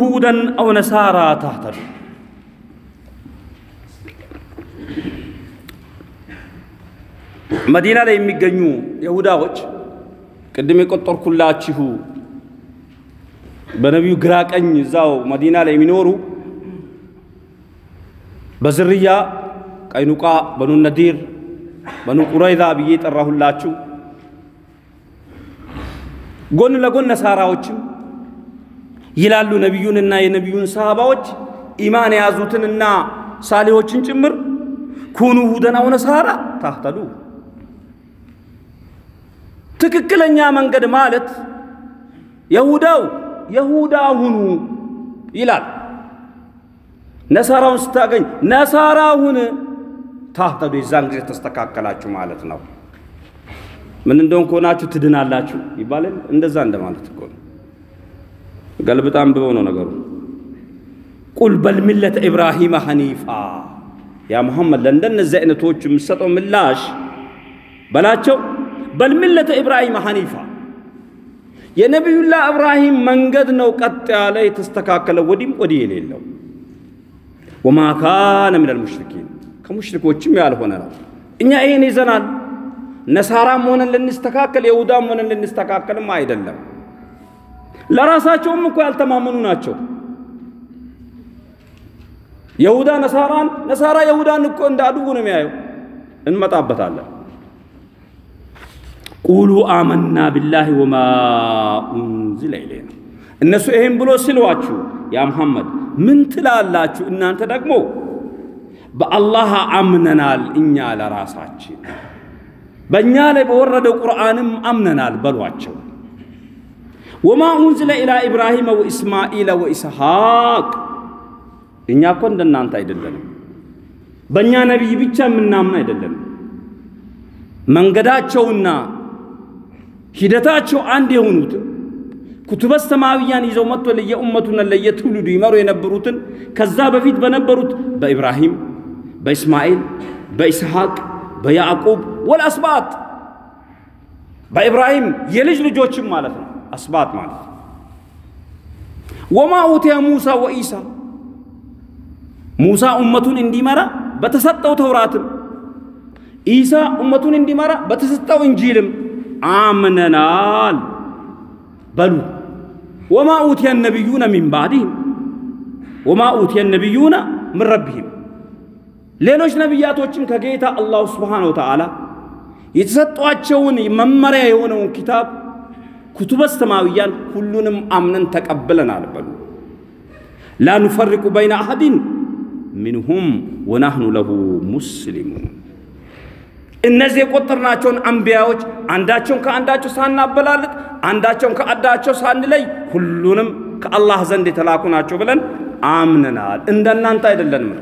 ሁደን አው ነሳራ ታህተዱ መዲና ላይ የሚገኙ የሁዳዎች ቅድም የቆጠርኩላችሁ በነቢዩ ግራ ቀኝ እዛው መዲና ላይ የሚኖሩ በዝርያ ቀይኑቃ፣ በኑ ነዲር፣ በኑ ቁረይዛ ብዬ የጠራሁላችሁ ጎን ለጎን ነሳራዎችም ይላሉ ነቢዩንና የነቢዩን ሰሃባዎች ኢማን የያዙትንና ሳሌዎችን ጭምር ኩኑ ሁደን አው ነሳራ ታህተዱ ትክክለኛ መንገድ ማለት የሁዳው የሁዳ ሁኑ ይላል። ነሳራውን ስታገኝ ነሳራ ሁን ታህተዱ፣ የዛን ጊዜ ተስተካከላችሁ ማለት ነው። ምን እንደሆን ከሆናችሁ ትድናላችሁ ይባላል። እንደዛ እንደማለት እኮ ነው። ገልብጣ አንብበው ነው ነገሩ። ቁል በል ሚለተ ኢብራሂመ ሐኒፋ ያ ሙሐመድ ለእንደነዚህ አይነቶች የምሰጠው ምላሽ በላቸው በል ሚለተ ኢብራሂም ሐኒፋ የነቢዩላህ እብራሂም መንገድ ነው ቀጥ ያለ የተስተካከለ ወዲም ወዲህ የሌለው ወማ ካነ ሚነል ሙሽሪኪን ከሙሽሪኮችም ያልሆነ ነው። እኛ ይሄን ይዘናል። ነሳራም ሆነን ልንስተካከል የሁዳም ሆነን ልንስተካከልም አይደለም። ለራሳቸውም እኮ ያልተማመኑ ናቸው። የሁዳ ነሳራን ነሳራ የሁዳን እኮ እንደ አድቡ ነው የሚያየው። እንመጣበታለን። ቁሉ አመና ቢላሂ ወማ ኡንዚለ ኢለይና እነሱ ይሄን ብሎ ሲሏችሁ ያ ሙሐመድ ምን ትላላችሁ እናንተ ደግሞ በአላህ አምነናል እኛ ለራሳችን በእኛ ላይ በወረደው ቁርአንም አምነናል በሏቸው ወማ ኡንዚለ ኢላ ኢብራሂመ ወኢስማኢለ ወኢስሐቅ። እኛ እኮ እንደናንተ አይደለንም በእኛ ነቢይ ብቻ የምናምን አይደለንም መንገዳቸውና ሂደታቸው አንድ የሆኑትን ኩቱበ ሰማዊያን ይዘው መጥቶ ለየኡመቱና ለየትውልዱ ይመሩ የነበሩትን ከዛ በፊት በነበሩት በኢብራሂም በኢስማኤል በኢስሐቅ በያዕቁብ ወልአስባት በኢብራሂም የልጅ ልጆችም ማለት ነው። አስባት ማለት ወማ ኡቲያ ሙሳ ወኢሳ ሙሳ ኡመቱን እንዲመራ በተሰጠው ተውራትም ኢሳ ኡመቱን እንዲመራ በተሰጠው እንጂልም አምነናል በሉ። ወማ ኡትየ ነቢዩነ ሚን ባዕድህም ወማ ኡትየ ነቢዩነ ምን ረቢህም ሌሎች ነቢያቶችም ከጌታ አላሁ ስብሓነ ወተዓላ የተሰጧቸውን መመሪያ የሆነውን ኪታብ ኩቱበ ሰማዊያን ሁሉንም አምነን ተቀብለናል በሉ። ላ ኑፈሪቁ በይነ አሐድን ሚንሁም ወናህኑ ለሁ ሙስሊሙን እነዚህ የቆጠርናቸውን አንቢያዎች አንዳቸውን ከአንዳቸው ሳናበላልጥ አንዳቸውን ከአንዳቸው ሳንለይ ሁሉንም ከአላህ ዘንድ የተላኩ ናቸው ብለን አምነናል። እንደናንተ አይደለንም።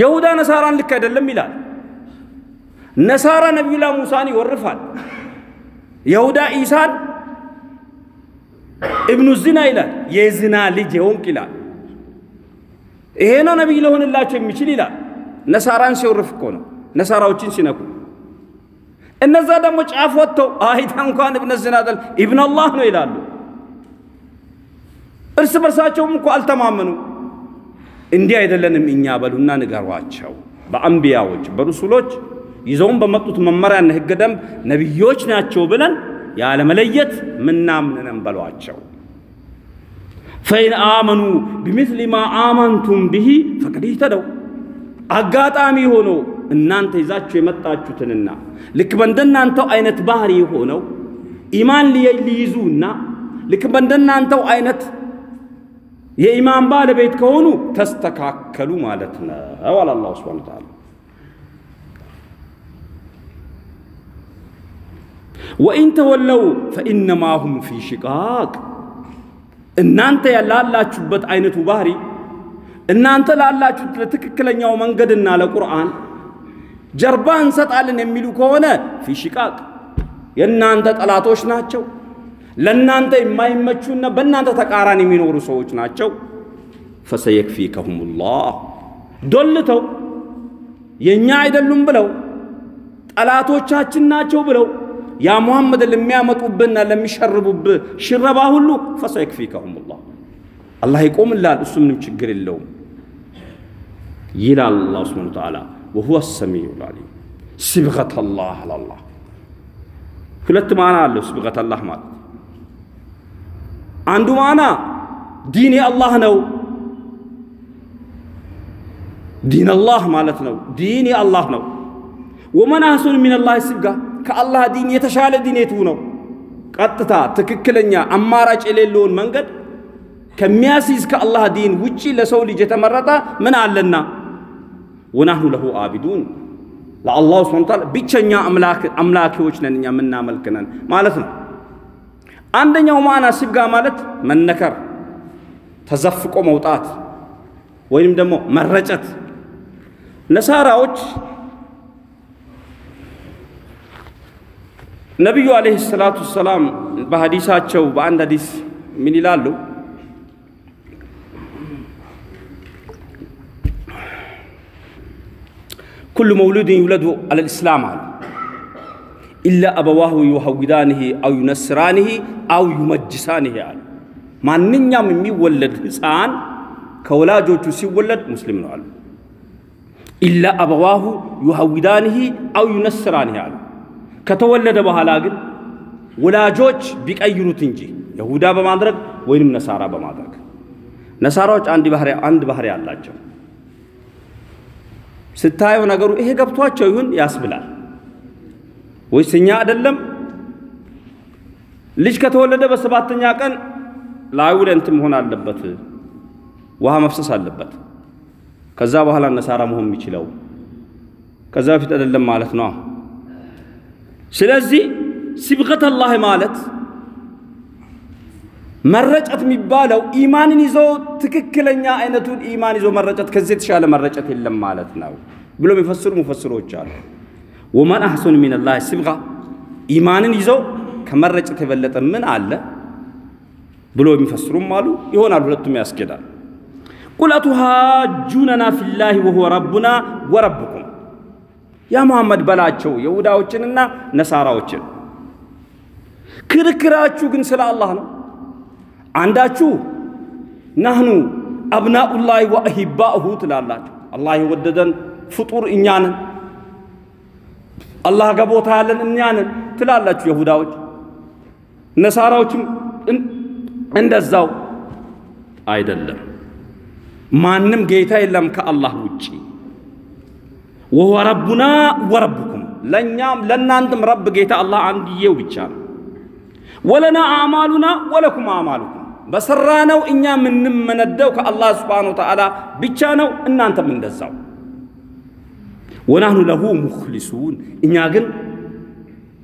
የሁዳ ነሳራን ልክ አይደለም ይላል። ነሳራ ነቢዩላህ ሙሳን ይወርፋል። የሁዳ ኢሳን እብኑ ዝና ይላል። የዝና ልጅ የሆንክ ይላል። ይሄ ነው ነቢይ ሊሆንላቸው የሚችል ይላል። ነሳራን ሲወርፍ እኮ ነው ነሳራዎችን ሲነኩ። እነዛ ደግሞ ጫፍ ወጥተው አይታ እንኳን እብነ ዝናጠል ኢብን አላህ ነው ይላሉ። እርስ በርሳቸውም እኮ አልተማመኑ። እንዲህ አይደለንም እኛ በሉና ንገሯቸው። በአንቢያዎች በሩሱሎች ይዘውም በመጡት መመሪያና ሕገ ደንብ ነቢዮች ናቸው ብለን ያለመለየት ምናምንነን በሏቸው። ፈኢን አመኑ ቢምስሊ ማ አመንቱም ብሂ ፈቀድ ይህተደው አጋጣሚ ሆኖ እናንተ ይዛችሁ የመጣችሁትንና ልክ በእንደናንተው አይነት ባህሪ ሆነው ኢማን ሊይዙና ልክ በእንደናንተው አይነት የኢማን ባለቤት ከሆኑ ተስተካከሉ ማለት ነው አላሁ ሱብሓነሁ ወተዓላ። ወኢን ተወለው ፈኢነማ ሁም ፊ ሽቃቅ እናንተ ላላችሁበት አይነቱ ባህሪ እናንተ ላላችሁት ለትክክለኛው መንገድና ለቁርአን ጀርባ እንሰጣለን የሚሉ ከሆነ ፊ ሽቃቅ የእናንተ ጠላቶች ናቸው። ለእናንተ የማይመቹና በእናንተ ተቃራኒ የሚኖሩ ሰዎች ናቸው። ፈሰየክፊከሁሙላህ ዶልተው የእኛ አይደሉም ብለው ጠላቶቻችን ናቸው ብለው ያ ሙሐመድ ለሚያመጡብህና ለሚሸርቡብህ ሽረባ ሁሉ ፈሰየክፊከሁሙላህ አላህ ይቆምላል፣ እሱ ምንም ችግር የለውም ይላል አላህ ሱብሓነሁ ወተዓላ። ወሁወ ሰሚዑል ዓሊም ሲብገተላህ አላላህ ሁለት ማዕና አለው ሲብገተላህ ማለት አንዱ ማዕና ዲን የአላህ ነው። ዲን አላህ ማለት ነው። ዲን የአላህ ነው። ومن أحسن من الله صبغة ከአላህ ዲን የተሻለ ዲን የቱ ነው? ቀጥታ ትክክለኛ አማራጭ የሌለውን መንገድ ከሚያስይዝ ከአላህ ዲን ውጪ ለሰው ልጅ የተመረጠ ምን አለና? ونحن له عابدون ለአላሁ سبحانه وتعالى ብቸኛ አምላኪዎች ነን እኛ የምናመልክ ነን ማለት ነው። አንደኛው معنى صبغة ማለት መነከር፣ ተዘፍቆ መውጣት ወይም ደግሞ መረጨት። ነሳራዎች ነቢዩ ዓለይሂ ሰላቱ ወሰላም በሐዲሳቸው በአንድ ሐዲስ ምን ይላሉ? ኩሉ መውሉድን ይውለዱ አለል ኢስላም አሉ ኢላ አበዋሁ ዩሀዊዳንህ አው ዩነስራንህ አው ዩመጅሳንህ አሉ። ማንኛውም የሚወለድ ሕፃን ከወላጆቹ ሲወለድ ሙስሊም ነው አሉ። ኢላ አበዋሁ ዩሀዊዳንህ አው ዩነስራንህ አሉ። ከተወለደ በኋላ ግን ወላጆች ቢቀይሩት እንጂ የሁዳ በማድረግ ወይንም ነሳራ በማድረግ ነሳራዎች አንድ ባህሪ አንድ ባህሪ አላቸው። ስታየው ነገሩ ይሄ ገብቷቸው ይሁን ያስብላል ወይስ እኛ አይደለም። ልጅ ከተወለደ በሰባተኛ ቀን ላዩ እንትን መሆን አለበት፣ ውሃ መፍሰስ አለበት። ከዛ በኋላ ነሳራ መሆን የሚችለው ከዛ በፊት አይደለም ማለት ነው። ስለዚህ ሲብቀተላህ ማለት መረጨት የሚባለው ኢማንን ይዞ ትክክለኛ አይነቱን ኢማን ይዞ መረጨት ከዚህ የተሻለ መረጨት የለም ማለት ነው ብሎ የሚፈስሩ ሙፈስሮች አሉ። ወመን አሕሰኑ ሚነላህ ሲብጋ ኢማንን ይዞ ከመረጨት የበለጠ ምን አለ ብሎ የሚፈስሩም አሉ። ይሆናል፣ ሁለቱም ያስኬዳል። ቁል አቱሃጁነና ፊላሂ ወሁወ ረቡና ወረብኩም ያ መሐመድ በላቸው የሁዳዎችንና ነሳራዎችን ክርክራችሁ ግን ስለ አላህ ነው። አንዳችሁ ናህኑ አብናኡላሂ ወአሂባኡሁ ትላላችሁ። አላህ የወደደን ፍጡር እኛ ነን፣ አላህ ጋር ቦታ ያለን እኛ ነን ትላላችሁ የሁዳዎች። ነሳራዎችም እንደዛው አይደለም። ማንም ጌታ የለም ከአላህ ውጪ። ወሁወ ረቡና ወረብኩም ለእኛም ለእናንተም ረብ ጌታ አላህ አንድዬው ብቻ ነው። ወለና አዕማሉና ወለኩም አዕማሉኩም በሰራ ነው እኛ የምንመነደው ከአላህ ስብሓነሁ ወተዓላ ብቻ ነው፣ እናንተም እንደዛው። ወናህኑ ለሁ ሙኽሊሱን እኛ ግን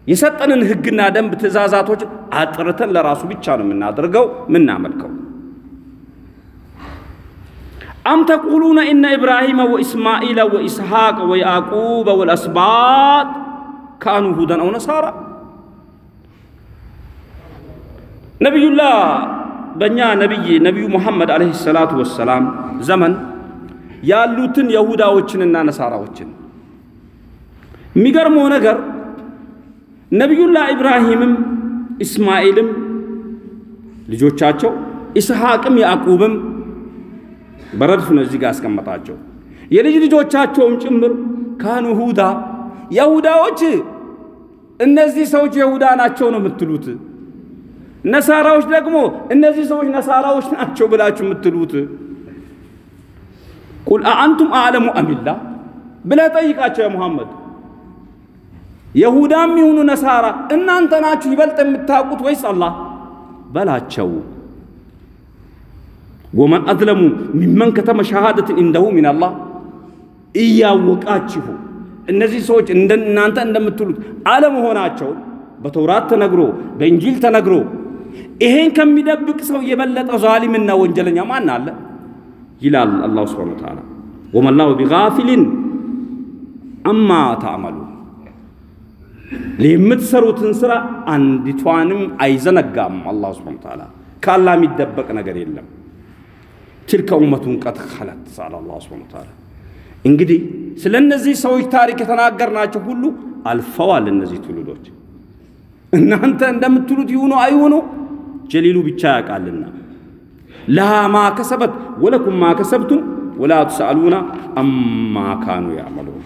የሰጠንን ሕግና ደንብ ትእዛዛቶች አጥርተን ለራሱ ብቻ ነው የምናደርገው የምናመልከው። አም ተቁሉነ ኢነ ኢብራሂመ ወኢስማኢለ ወኢስሐቅ ወያዕቁበ ወልአስባጥ ካኑ ሁደን አው ነሳራ ነቢዩላህ በእኛ ነቢይ ነቢዩ ሙሐመድ ዓለይሂ ሰላቱ ወሰላም ዘመን ያሉትን የሁዳዎችንና ነሳራዎችን የሚገርመው ነገር ነቢዩላህ ኢብራሂምም ኢስማኤልም ልጆቻቸው ኢስሐቅም ያዕቁብም በረድፍ ነው እዚህ ጋር ያስቀመጣቸው። የልጅ ልጆቻቸውም ጭምር ካኑ ሁዳ የሁዳዎች እነዚህ ሰዎች የሁዳ ናቸው ነው የምትሉት? ነሳራዎች ደግሞ እነዚህ ሰዎች ነሳራዎች ናቸው ብላችሁ የምትሉት? ቁል አአንቱም አዕለሙ አሚላ ብለህ ጠይቃቸው ሙሐመድ። የሁዳም ይሁኑ ነሳራ እናንተ ናችሁ ይበልጥ የምታውቁት ወይስ አላህ? በላቸው ወመን አዝለሙ ሚመን ከተመ ሸሃደትን እንደሁ ሚን አላህ እያወቃችሁ እነዚህ ሰዎች እናንተ እንደምትሉት አለመሆናቸው በተውራት ተነግሮ በእንጂል ተነግሮ ይሄን ከሚደብቅ ሰው የበለጠ ዛሊምና ወንጀለኛ ማን አለ? ይላል አላሁ ስብሓነሁ ወተዓላ። ወመላሁ ቢጋፊሊን አማ ተዕመሉ የምትሰሩትን ስራ አንዲቷንም አይዘነጋም። አላሁ ስብሓነሁ ወተዓላ ከአላህ የሚደበቅ ነገር የለም። ትልከ ኡመቱን ቀድ ኸለት አለ አላሁ ስብሓነሁ ወተዓላ። እንግዲህ ስለ እነዚህ ሰዎች ታሪክ የተናገርናቸው ሁሉ አልፈዋል። እነዚህ ትውልዶች እናንተ እንደምትሉት ይሁኑ አይሁኑ ጀሊሉ ብቻ ያውቃልና። ለሃ ማ ከሰበት ወለኩም ማ ከሰብቱም ወላ ትስአሉና አማ ካኑ ያዕመሉን።